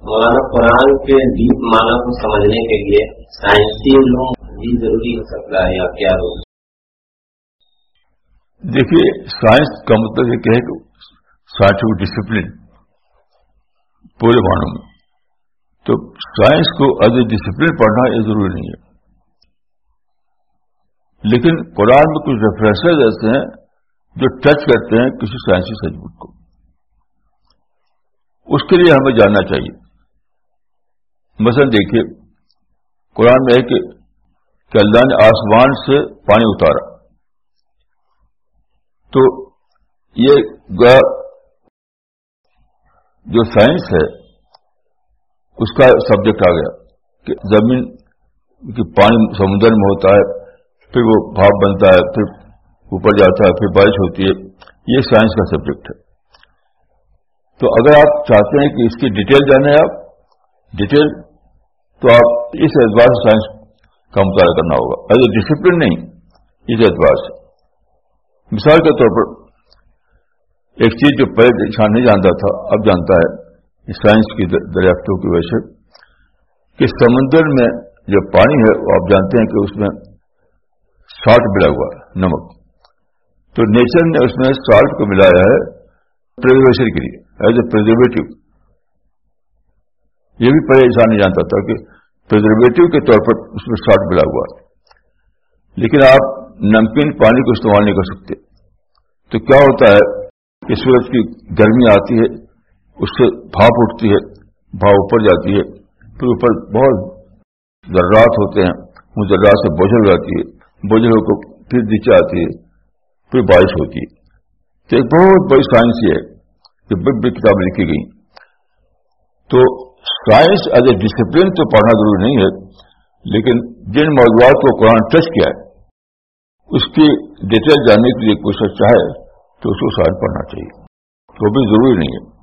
مولانا قرآن کے دیپ مانا کو سمجھنے کے لیے سائنسی علوم بھی ضروری ہو سکتا ہے، یا کیا ہو؟ دیکھیے سائنس کا مطلب یہ کہ سائنٹیفک ڈسپلن پورے معنوں میں۔ تو سائنس کو ایز اے ڈسپلن پڑھنا یہ ضروری نہیں ہے۔ لیکن قرآن میں کچھ ریفرنسز ایسے ہیں جو ٹچ کرتے ہیں کسی سائنسی سچبوٹ کو۔ اس کے لیے ہمیں جاننا چاہیے۔ مثلا دیکھیے، قرآن میں ہے کہ اللہ نے آسمان سے پانی اتارا۔ تو یہ جو سائنس ہے، اس کا سبجیکٹ آ گیا کہ زمین کی پانی سمندر میں ہوتا ہے، پھر وہ بھاپ بنتا ہے، پھر اوپر جاتا ہے، پھر بارش ہوتی ہے۔ یہ سائنس کا سبجیکٹ ہے۔ تو اگر آپ چاہتے ہیں کہ اس کی ڈیٹیل جانیں آپ، ڈیٹیل تو آپ اس اعتبار سے سائنس کا مطالعہ کرنا ہوگا۔ ایز اے ڈسپلن نہیں، اس اعتبار سے۔ مثال کے طور پر، ایک چیز جو پہلے انسان نہیں جانتا تھا، اب جانتا ہے سائنس کی دریافتوں کی وجہ سے کہ سمندر میں جو پانی ہے، وہ آپ جانتے ہیں کہ اس میں سالٹ ملا ہوا ہے، نمک۔ تو نیچر نے اس میں سالٹ کو ملایا ہے پرزرویشن کے لیے ایز اے پرزرویٹو یہ بھی پہلے انسان نہیں جانتا تھا کہ پرزرویٹو کے طور پر اس میں سالٹ ملا ہوا لیکن آپ نمکین پانی کو استعمال نہیں کر سکتے۔ تو کیا ہوتا ہے کہ سورج کی گرمی آتی ہے، اس سے بھاپ اٹھتی ہے، بھاپ اوپر جاتی ہے، پھر اوپر بہت ذرات ہوتے ہیں ان ذرات سے بوجھل جاتی ہے بوجھلوں کو پھر نیچے آتی ہے، پھر بارش ہوتی ہے۔ تو ایک بہت بڑی سائنس یہ ہے کہ بڑی بڑی کتابیں لکھی گئی تو سائنس ایز اے ڈسپلن تو پڑھنا ضروری نہیں ہے، لیکن جن موضوعات کو قرآن ٹچ کیا ہے، اس کی ڈیٹیل جاننے کے لیے کوئی چاہے تو اس کو سائنس پڑھنا چاہیے۔ تو بھی ضروری نہیں ہے۔